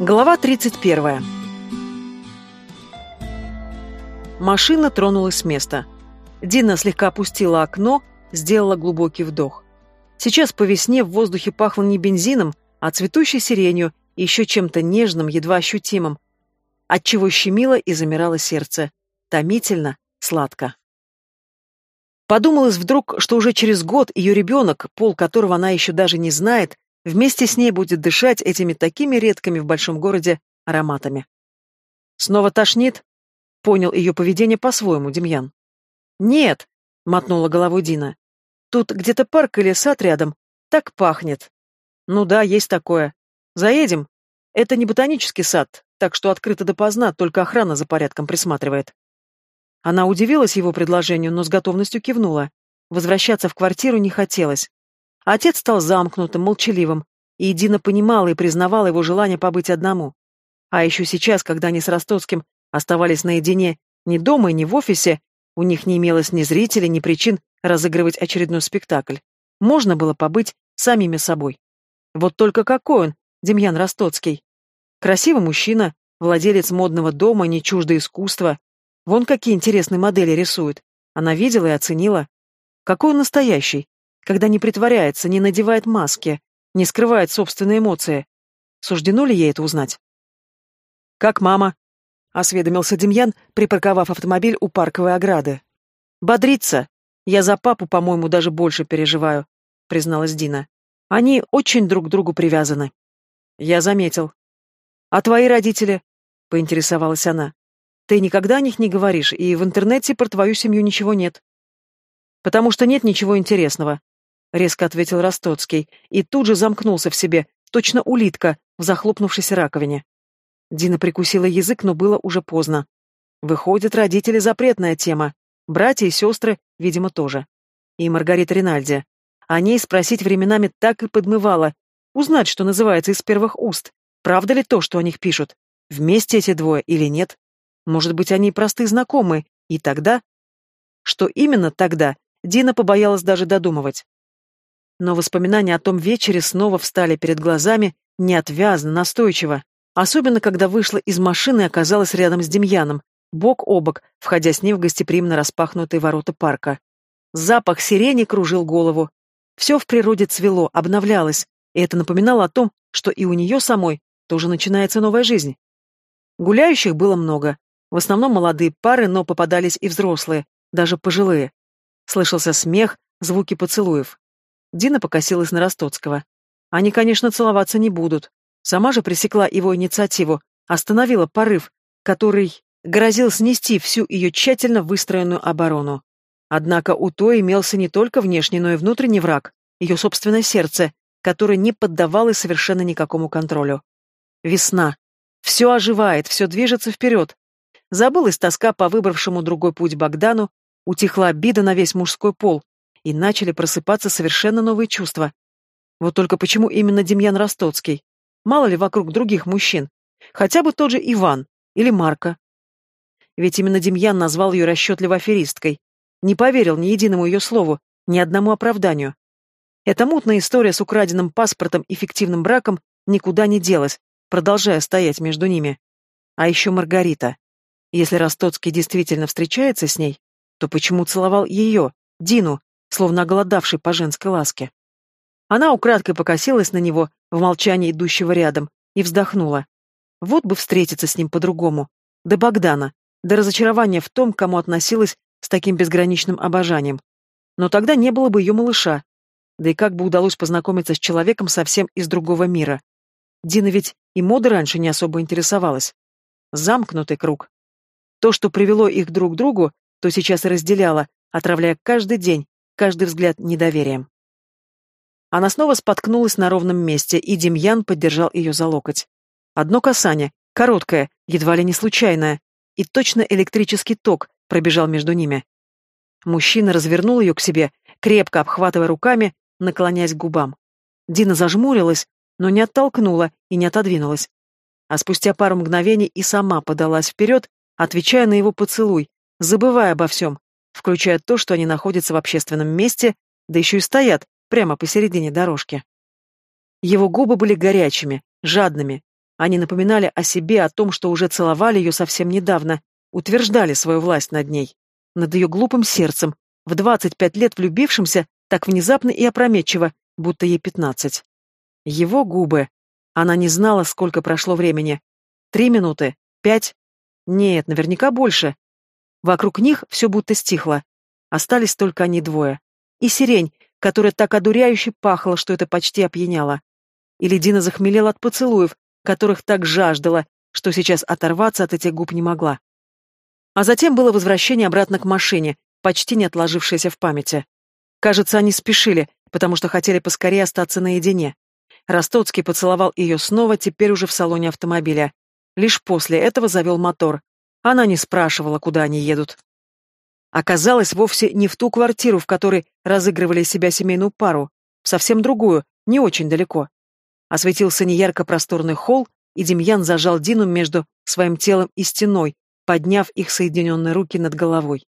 Глава 31. Машина тронулась с места. Дина слегка опустила окно, сделала глубокий вдох. Сейчас по весне в воздухе пахло не бензином, а цветущей сиренью и еще чем-то нежным, едва ощутимым, отчего щемило и замирало сердце. Томительно, сладко. Подумалось вдруг, что уже через год ее ребенок, пол которого она еще даже не знает, Вместе с ней будет дышать этими такими редкими в большом городе ароматами. «Снова тошнит?» — понял ее поведение по-своему Демьян. «Нет», — мотнула головой Дина. «Тут где-то парк или сад рядом. Так пахнет». «Ну да, есть такое. Заедем? Это не ботанический сад, так что открыто допоздна, только охрана за порядком присматривает». Она удивилась его предложению, но с готовностью кивнула. Возвращаться в квартиру не хотелось. Отец стал замкнутым, молчаливым, и Дина понимала и признавала его желание побыть одному. А еще сейчас, когда они с Ростоцким оставались наедине ни дома ни в офисе, у них не имелось ни зрителей, ни причин разыгрывать очередной спектакль. Можно было побыть самими собой. Вот только какой он, Демьян Ростоцкий. Красивый мужчина, владелец модного дома, не чуждо искусства. Вон какие интересные модели рисует. Она видела и оценила. Какой он настоящий, когда не притворяется, не надевает маски, не скрывает собственные эмоции. Суждено ли ей это узнать? «Как мама?» — осведомился Демьян, припарковав автомобиль у парковой ограды. «Бодрится. Я за папу, по-моему, даже больше переживаю», — призналась Дина. «Они очень друг к другу привязаны». «Я заметил». «А твои родители?» — поинтересовалась она. «Ты никогда о них не говоришь, и в интернете про твою семью ничего нет». «Потому что нет ничего интересного», резко ответил Ростоцкий, и тут же замкнулся в себе, точно улитка в захлопнувшейся раковине. Дина прикусила язык, но было уже поздно. Выходят родители — запретная тема. Братья и сестры, видимо, тоже. И Маргарита Ринальди. О ней спросить временами так и подмывала. Узнать, что называется, из первых уст. Правда ли то, что о них пишут? Вместе эти двое или нет? Может быть, они простые знакомые. И тогда... Что именно тогда, Дина побоялась даже додумывать но воспоминания о том вечере снова встали перед глазами неотвязно, настойчиво. Особенно, когда вышла из машины и оказалась рядом с Демьяном, бок о бок, входя с ним в гостеприимно распахнутые ворота парка. Запах сирени кружил голову. Все в природе цвело, обновлялось, и это напоминало о том, что и у нее самой тоже начинается новая жизнь. Гуляющих было много. В основном молодые пары, но попадались и взрослые, даже пожилые. Слышался смех, звуки поцелуев. Дина покосилась на Ростоцкого. Они, конечно, целоваться не будут. Сама же пресекла его инициативу, остановила порыв, который грозил снести всю ее тщательно выстроенную оборону. Однако у той имелся не только внешний, но и внутренний враг, ее собственное сердце, которое не поддавалось совершенно никакому контролю. Весна. Все оживает, все движется вперед. Забылась тоска по выбравшему другой путь Богдану, утихла обида на весь мужской пол, и начали просыпаться совершенно новые чувства. Вот только почему именно Демьян Ростоцкий? Мало ли вокруг других мужчин? Хотя бы тот же Иван или Марка. Ведь именно Демьян назвал ее расчетливо аферисткой. Не поверил ни единому ее слову, ни одному оправданию. Эта мутная история с украденным паспортом и фиктивным браком никуда не делась, продолжая стоять между ними. А еще Маргарита. Если Ростоцкий действительно встречается с ней, то почему целовал ее, Дину, словно оголодавший по женской ласке. Она украдкой покосилась на него, в молчании идущего рядом, и вздохнула. Вот бы встретиться с ним по-другому. До Богдана, до разочарования в том, кому относилась с таким безграничным обожанием. Но тогда не было бы ее малыша. Да и как бы удалось познакомиться с человеком совсем из другого мира. Дина ведь и мода раньше не особо интересовалась. Замкнутый круг. То, что привело их друг к другу, то сейчас и разделяло, отравляя каждый день, каждый взгляд недоверием. Она снова споткнулась на ровном месте, и Демьян поддержал ее за локоть. Одно касание, короткое, едва ли не случайное, и точно электрический ток пробежал между ними. Мужчина развернул ее к себе, крепко обхватывая руками, наклоняясь к губам. Дина зажмурилась, но не оттолкнула и не отодвинулась. А спустя пару мгновений и сама подалась вперед, отвечая на его поцелуй, забывая обо всем, включая то, что они находятся в общественном месте, да еще и стоят прямо посередине дорожки. Его губы были горячими, жадными. Они напоминали о себе, о том, что уже целовали ее совсем недавно, утверждали свою власть над ней, над ее глупым сердцем, в 25 лет влюбившимся так внезапно и опрометчиво, будто ей 15. Его губы. Она не знала, сколько прошло времени. Три минуты? Пять? Нет, наверняка больше. Вокруг них все будто стихло. Остались только они двое. И сирень, которая так одуряюще пахла, что это почти опьяняло. И Ледина захмелела от поцелуев, которых так жаждала, что сейчас оторваться от этих губ не могла. А затем было возвращение обратно к машине, почти не отложившееся в памяти. Кажется, они спешили, потому что хотели поскорее остаться наедине. Ростоцкий поцеловал ее снова, теперь уже в салоне автомобиля. Лишь после этого завел мотор. Она не спрашивала, куда они едут. Оказалось, вовсе не в ту квартиру, в которой разыгрывали себя семейную пару, совсем другую, не очень далеко. Осветился неярко просторный холл, и Демьян зажал Дину между своим телом и стеной, подняв их соединенные руки над головой.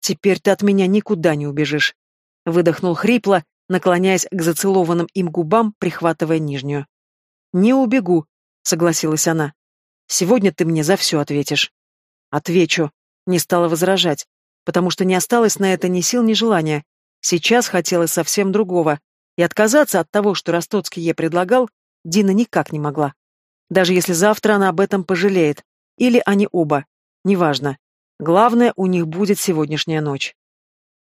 «Теперь ты от меня никуда не убежишь», — выдохнул хрипло, наклоняясь к зацелованным им губам, прихватывая нижнюю. «Не убегу», — согласилась она. «Сегодня ты мне за все ответишь». Отвечу. Не стала возражать, потому что не осталось на это ни сил, ни желания. Сейчас хотелось совсем другого, и отказаться от того, что Ростоцкий ей предлагал, Дина никак не могла. Даже если завтра она об этом пожалеет, или они оба, неважно. Главное, у них будет сегодняшняя ночь.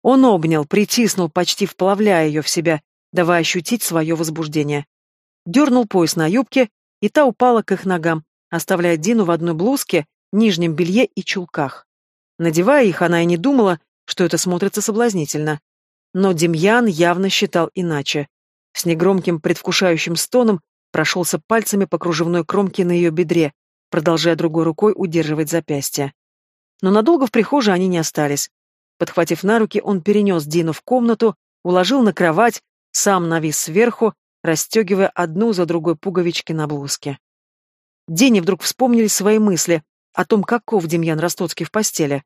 Он обнял, притиснул, почти вплавляя ее в себя, давая ощутить свое возбуждение. Дернул пояс на юбке, и та упала к их ногам, оставляя Дину в одной блузке нижнем белье и чулках. Надевая их, она и не думала, что это смотрится соблазнительно. Но Демьян явно считал иначе. С негромким предвкушающим стоном прошелся пальцами по кружевной кромке на ее бедре, продолжая другой рукой удерживать запястье. Но надолго в прихожей они не остались. Подхватив на руки, он перенес Дину в комнату, уложил на кровать, сам навис сверху, расстегивая одну за другой пуговички на блузке. Дине вдруг вспомнили свои мысли, о том, каков Демьян Ростоцкий в постели.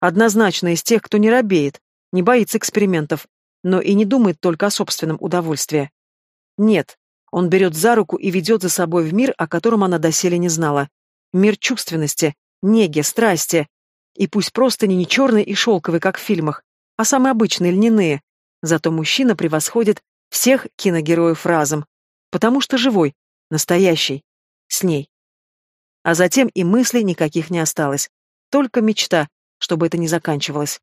Однозначно из тех, кто не робеет, не боится экспериментов, но и не думает только о собственном удовольствии. Нет, он берет за руку и ведет за собой в мир, о котором она доселе не знала. Мир чувственности, неги, страсти. И пусть просто не черные и шелковые, как в фильмах, а самые обычные льняные. Зато мужчина превосходит всех киногероев разом. Потому что живой, настоящий, с ней. А затем и мыслей никаких не осталось. Только мечта, чтобы это не заканчивалось.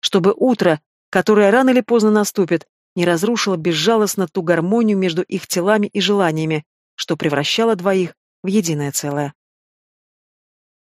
Чтобы утро, которое рано или поздно наступит, не разрушило безжалостно ту гармонию между их телами и желаниями, что превращало двоих в единое целое.